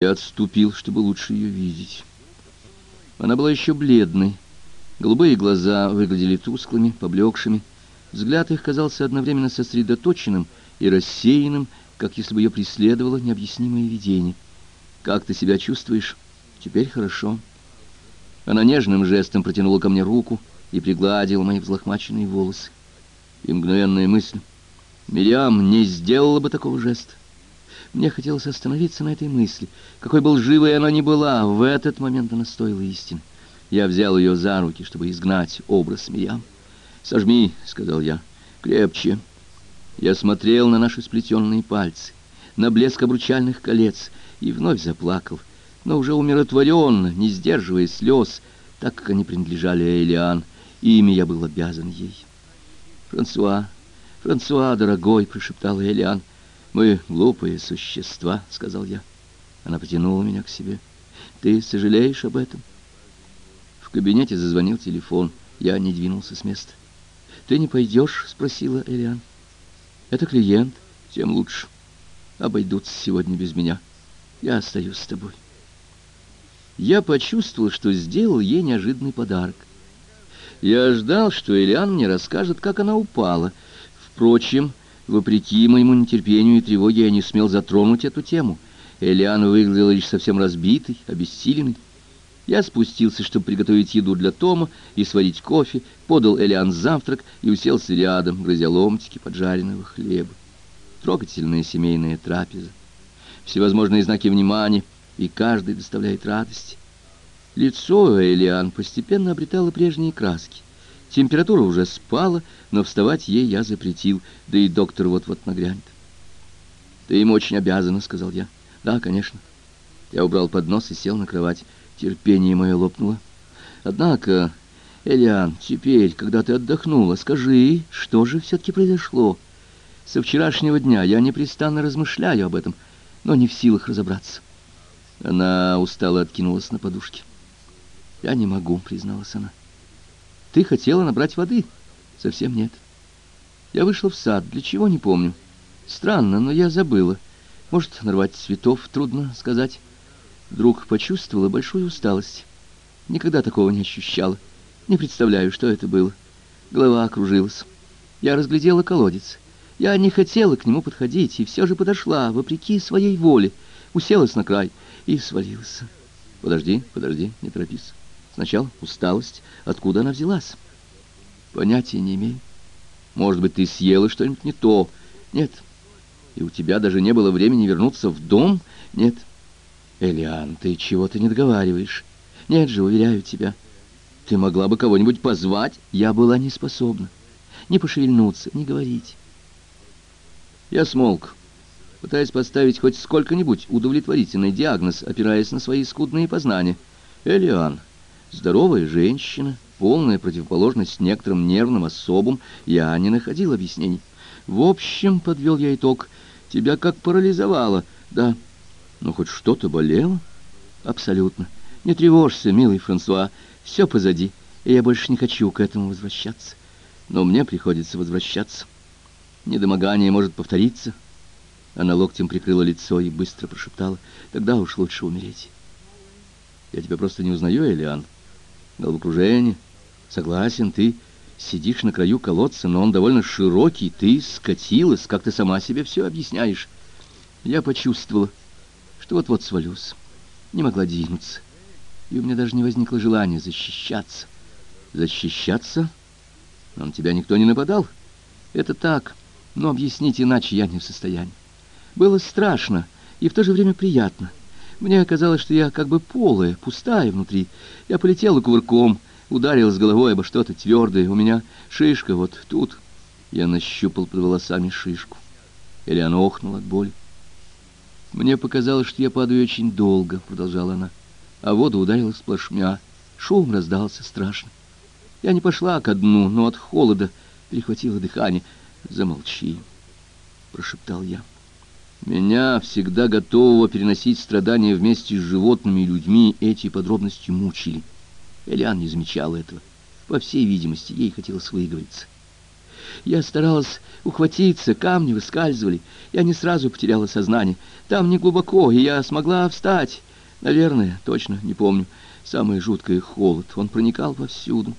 Я отступил, чтобы лучше ее видеть. Она была еще бледной. Голубые глаза выглядели тусклыми, поблекшими. Взгляд их казался одновременно сосредоточенным и рассеянным, как если бы ее преследовало необъяснимое видение. «Как ты себя чувствуешь? Теперь хорошо». Она нежным жестом протянула ко мне руку и пригладила мои взлохмаченные волосы. И мгновенная мысль. Мириам не сделала бы такого жеста. Мне хотелось остановиться на этой мысли. Какой был живой она не была, в этот момент она стоила истины. Я взял ее за руки, чтобы изгнать образ Миям. «Сожми», — сказал я, — «крепче». Я смотрел на наши сплетенные пальцы, на блеск обручальных колец, и вновь заплакал, но уже умиротворенно, не сдерживая слез, так как они принадлежали Элиан, и ими я был обязан ей. «Франсуа, Франсуа, дорогой», — прошептал Элиан, — «Мы глупые существа», — сказал я. Она потянула меня к себе. «Ты сожалеешь об этом?» В кабинете зазвонил телефон. Я не двинулся с места. «Ты не пойдешь?» — спросила Элиан. «Это клиент, тем лучше. Обойдутся сегодня без меня. Я остаюсь с тобой». Я почувствовал, что сделал ей неожиданный подарок. Я ждал, что Элиан мне расскажет, как она упала. Впрочем, Вопреки моему нетерпению и тревоге я не смел затронуть эту тему. Элиана выглядела лишь совсем разбитой, обессиленной. Я спустился, чтобы приготовить еду для Тома и сварить кофе, подал Элиан завтрак и уселся рядом, грызя ломтики поджаренного хлеба. Трогательная семейная трапеза. Всевозможные знаки внимания, и каждый доставляет радость. Лицо Элиан постепенно обретало прежние краски. Температура уже спала, но вставать ей я запретил, да и доктор вот-вот нагрянет. «Ты им очень обязана», — сказал я. «Да, конечно». Я убрал поднос и сел на кровать. Терпение мое лопнуло. «Однако, Элиан, теперь, когда ты отдохнула, скажи, что же все-таки произошло? Со вчерашнего дня я непрестанно размышляю об этом, но не в силах разобраться». Она устало откинулась на подушке. «Я не могу», — призналась она. Ты хотела набрать воды? Совсем нет. Я вышла в сад, для чего не помню. Странно, но я забыла. Может, нарвать цветов, трудно сказать. Вдруг почувствовала большую усталость. Никогда такого не ощущала. Не представляю, что это было. Голова окружилась. Я разглядела колодец. Я не хотела к нему подходить, и все же подошла, вопреки своей воле. Уселась на край и свалилась. Подожди, подожди, не торопись. Сначала усталость. Откуда она взялась? Понятия не имею. Может быть, ты съела что-нибудь не то? Нет. И у тебя даже не было времени вернуться в дом? Нет. Элиан, ты чего-то не договариваешь. Нет же, уверяю тебя. Ты могла бы кого-нибудь позвать? Я была не способна. Не пошевельнуться, не говорить. Я смолк, пытаясь поставить хоть сколько-нибудь удовлетворительный диагноз, опираясь на свои скудные познания. Элиан, Здоровая женщина, полная противоположность некоторым нервным особам, я не находил объяснений. В общем, подвел я итог, тебя как парализовало, да. Ну, хоть что-то болело? Абсолютно. Не тревожься, милый Франсуа, все позади, и я больше не хочу к этому возвращаться. Но мне приходится возвращаться. Недомогание может повториться. Она локтем прикрыла лицо и быстро прошептала, тогда уж лучше умереть. Я тебя просто не узнаю, Элиан. Головокружение. Согласен, ты сидишь на краю колодца, но он довольно широкий. Ты скатилась, как ты сама себе все объясняешь. Я почувствовала, что вот-вот свалюсь. Не могла двинуться. И у меня даже не возникло желания защищаться. Защищаться? Но на тебя никто не нападал. Это так, но объяснить иначе я не в состоянии. Было страшно и в то же время приятно. Мне казалось, что я как бы полая, пустая внутри. Я полетела кувырком, ударилась головой обо что-то твердое. У меня шишка вот тут. Я нащупал под волосами шишку. Или она охнула от боли. Мне показалось, что я падаю очень долго, продолжала она. А вода ударила сплошмя. Шум раздался страшно. Я не пошла ко дну, но от холода перехватило дыхание. «Замолчи», — прошептал я. Меня, всегда готового переносить страдания вместе с животными и людьми, эти подробности мучили. Элиан не замечала этого. По всей видимости, ей хотелось выговориться. Я старалась ухватиться, камни выскальзывали. Я не сразу потеряла сознание. Там не глубоко, и я смогла встать. Наверное, точно, не помню. Самое жуткое — холод. Он проникал повсюду.